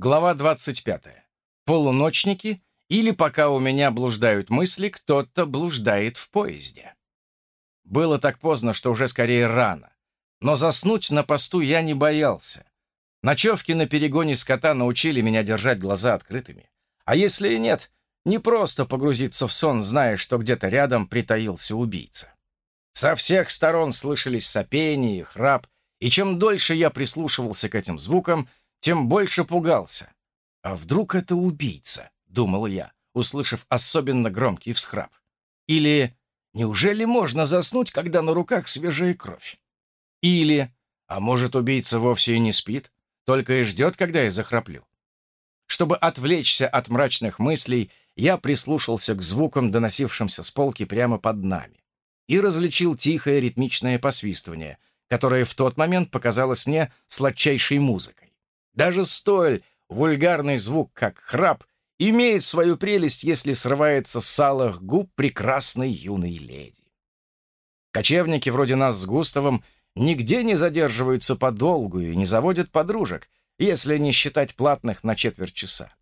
Глава 25. Полуночники или пока у меня блуждают мысли, кто-то блуждает в поезде. Было так поздно, что уже скорее рано. Но заснуть на посту я не боялся. Ночевки на перегоне скота научили меня держать глаза открытыми. А если и нет, не просто погрузиться в сон, зная, что где-то рядом притаился убийца. Со всех сторон слышались сопение и храп, и чем дольше я прислушивался к этим звукам, тем больше пугался. «А вдруг это убийца?» — думал я, услышав особенно громкий всхрап. Или «Неужели можно заснуть, когда на руках свежая кровь?» Или «А может, убийца вовсе и не спит, только и ждет, когда я захраплю?» Чтобы отвлечься от мрачных мыслей, я прислушался к звукам, доносившимся с полки прямо под нами, и различил тихое ритмичное посвистывание, которое в тот момент показалось мне сладчайшей музыкой. Даже столь вульгарный звук, как храп, имеет свою прелесть, если срывается с салых губ прекрасной юной леди. Кочевники вроде нас с Густавом нигде не задерживаются подолгу и не заводят подружек, если не считать платных на четверть часа.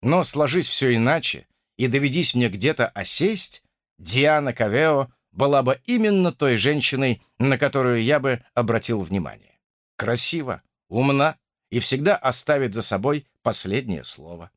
Но сложись все иначе, и доведись мне где-то осесть, Диана Кавео была бы именно той женщиной, на которую я бы обратил внимание. Красиво, умна, и всегда оставит за собой последнее слово.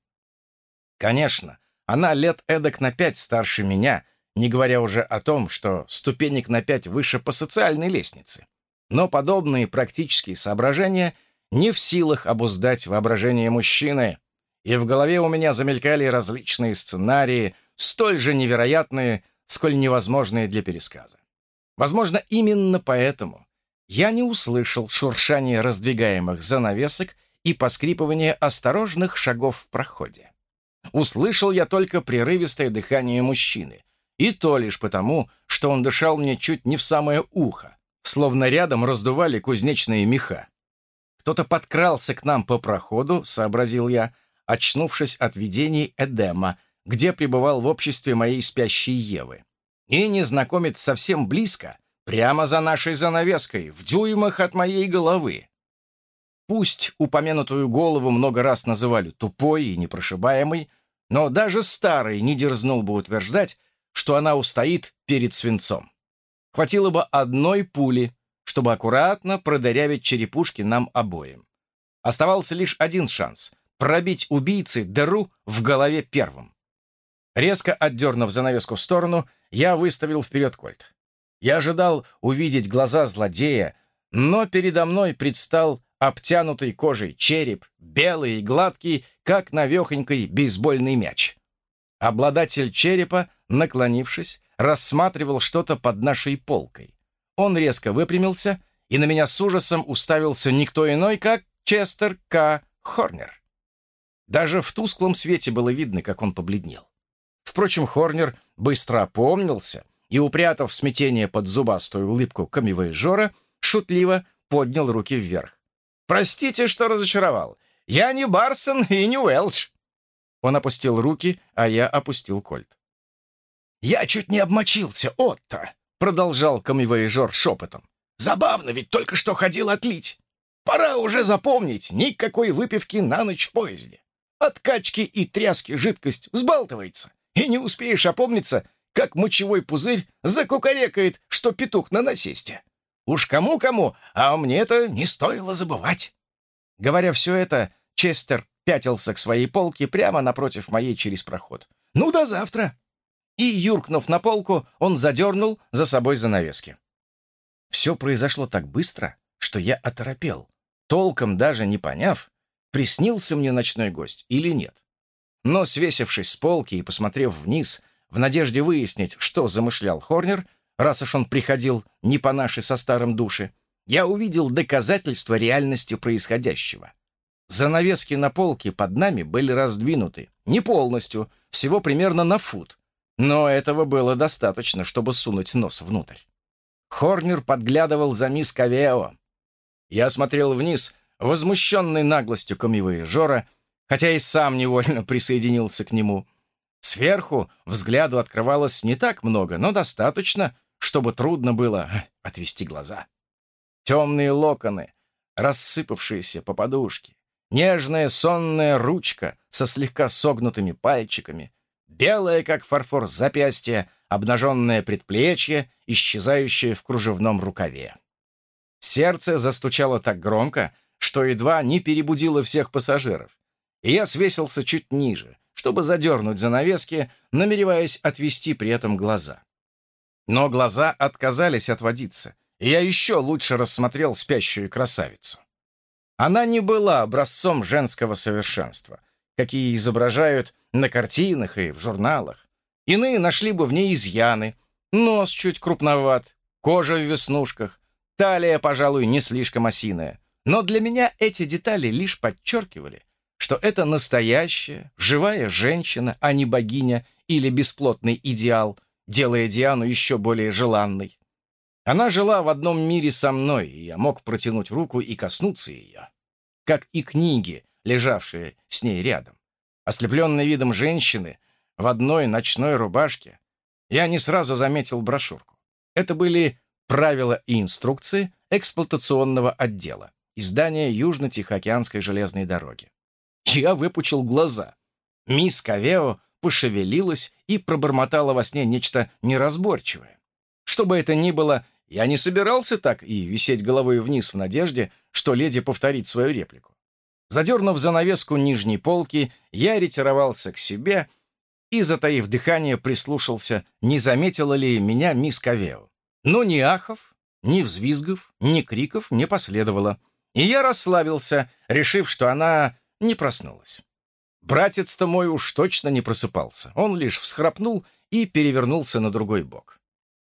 Конечно, она лет эдак на пять старше меня, не говоря уже о том, что ступенек на пять выше по социальной лестнице. Но подобные практические соображения не в силах обуздать воображение мужчины, и в голове у меня замелькали различные сценарии, столь же невероятные, сколь невозможные для пересказа. Возможно, именно поэтому я не услышал шуршания раздвигаемых занавесок и поскрипывания осторожных шагов в проходе. Услышал я только прерывистое дыхание мужчины, и то лишь потому, что он дышал мне чуть не в самое ухо, словно рядом раздували кузнечные меха. Кто-то подкрался к нам по проходу, сообразил я, очнувшись от видений Эдема, где пребывал в обществе моей спящей Евы. И незнакомец совсем близко, Прямо за нашей занавеской, в дюймах от моей головы. Пусть упомянутую голову много раз называли тупой и непрошибаемой, но даже старый не дерзнул бы утверждать, что она устоит перед свинцом. Хватило бы одной пули, чтобы аккуратно продырявить черепушки нам обоим. Оставался лишь один шанс — пробить убийце дыру в голове первым. Резко отдернув занавеску в сторону, я выставил вперед кольт. Я ожидал увидеть глаза злодея, но передо мной предстал обтянутый кожей череп, белый и гладкий, как навехонький бейсбольный мяч. Обладатель черепа, наклонившись, рассматривал что-то под нашей полкой. Он резко выпрямился, и на меня с ужасом уставился никто иной, как Честер К. Хорнер. Даже в тусклом свете было видно, как он побледнел. Впрочем, Хорнер быстро опомнился — и, упрятав смятение под зубастую улыбку камевояжера, шутливо поднял руки вверх. «Простите, что разочаровал. Я не Барсон и не Уэлч». Он опустил руки, а я опустил кольт. «Я чуть не обмочился, Отто», — продолжал камевояжер шепотом. «Забавно, ведь только что ходил отлить. Пора уже запомнить, никакой выпивки на ночь в поезде. От качки и тряски жидкость взбалтывается, и не успеешь опомниться, как мочевой пузырь закукарекает, что петух на насесте. Уж кому-кому, а мне это не стоило забывать. Говоря все это, Честер пятился к своей полке прямо напротив моей через проход. «Ну, до завтра!» И, юркнув на полку, он задернул за собой занавески. Все произошло так быстро, что я оторопел, толком даже не поняв, приснился мне ночной гость или нет. Но, свесившись с полки и посмотрев вниз, в надежде выяснить, что замышлял Хорнер, раз уж он приходил не по нашей со старым душе, я увидел доказательства реальности происходящего. Занавески на полке под нами были раздвинуты, не полностью, всего примерно на фут, но этого было достаточно, чтобы сунуть нос внутрь. Хорнер подглядывал за мисс Кавео. Я смотрел вниз, возмущенный наглостью камевояжера, хотя и сам невольно присоединился к нему — Сверху взгляду открывалось не так много, но достаточно, чтобы трудно было отвести глаза. Темные локоны, рассыпавшиеся по подушке, нежная сонная ручка со слегка согнутыми пальчиками, белое, как фарфор, запястье, обнаженное предплечье, исчезающее в кружевном рукаве. Сердце застучало так громко, что едва не перебудило всех пассажиров, и я свесился чуть ниже, чтобы задернуть занавески, намереваясь отвести при этом глаза. Но глаза отказались отводиться, и я еще лучше рассмотрел спящую красавицу. Она не была образцом женского совершенства, какие изображают на картинах и в журналах. Иные нашли бы в ней изъяны. Нос чуть крупноват, кожа в веснушках, талия, пожалуй, не слишком осиная. Но для меня эти детали лишь подчеркивали, что это настоящая, живая женщина, а не богиня или бесплотный идеал, делая Диану еще более желанной. Она жила в одном мире со мной, и я мог протянуть руку и коснуться ее, как и книги, лежавшие с ней рядом. Ослепленный видом женщины в одной ночной рубашке, я не сразу заметил брошюрку. Это были правила и инструкции эксплуатационного отдела, издания Южно-Тихоокеанской железной дороги. Я выпучил глаза. Мисс Кавео пошевелилась и пробормотала во сне нечто неразборчивое. Что бы это ни было, я не собирался так и висеть головой вниз в надежде, что леди повторит свою реплику. Задернув занавеску нижней полки, я ретировался к себе и, затаив дыхание, прислушался, не заметила ли меня мисс Кавео. Но ни ахов, ни взвизгов, ни криков не последовало, и я расслабился, решив, что она не проснулась. Братец-то мой уж точно не просыпался. Он лишь всхрапнул и перевернулся на другой бок.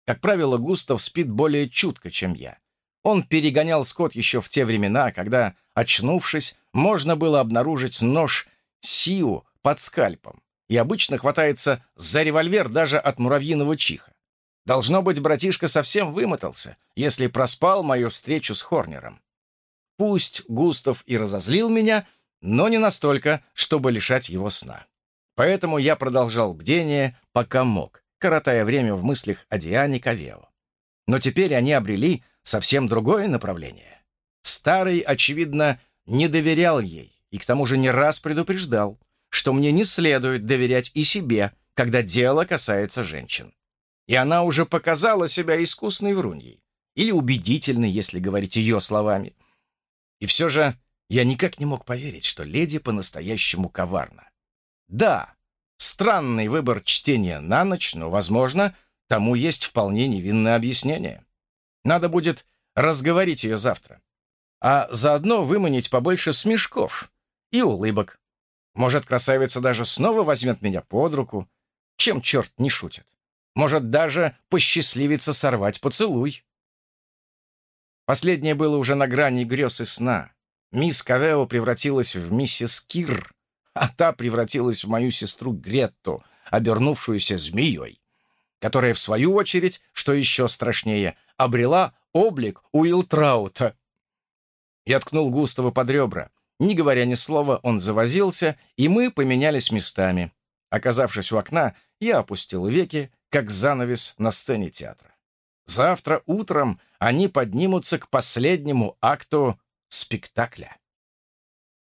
Как правило, Густав спит более чутко, чем я. Он перегонял скот еще в те времена, когда, очнувшись, можно было обнаружить нож Сиу под скальпом, и обычно хватается за револьвер даже от муравьиного чиха. Должно быть, братишка совсем вымотался, если проспал мою встречу с Хорнером. Пусть Густав и разозлил меня, но не настолько, чтобы лишать его сна. Поэтому я продолжал бдение, пока мог, коротая время в мыслях о Диане Кавео. Но теперь они обрели совсем другое направление. Старый, очевидно, не доверял ей и к тому же не раз предупреждал, что мне не следует доверять и себе, когда дело касается женщин. И она уже показала себя искусной вруньей, или убедительной, если говорить ее словами. И все же я никак не мог поверить, что леди по-настоящему коварна. Да, странный выбор чтения на ночь, но, возможно, тому есть вполне невинное объяснение. Надо будет разговорить ее завтра. А заодно выманить побольше смешков и улыбок. Может, красавица даже снова возьмет меня под руку, чем черт не шутит. Может, даже посчастливится сорвать поцелуй. Последнее было уже на грани грез и сна. Мисс Кавео превратилась в миссис Кир, а та превратилась в мою сестру Гретту, обернувшуюся змеей, которая, в свою очередь, что еще страшнее, обрела облик Уилтраута. Я ткнул Густава под ребра. Не говоря ни слова, он завозился, и мы поменялись местами. Оказавшись у окна, я опустил веки, как занавес на сцене театра. Завтра утром они поднимутся к последнему акту спектакля.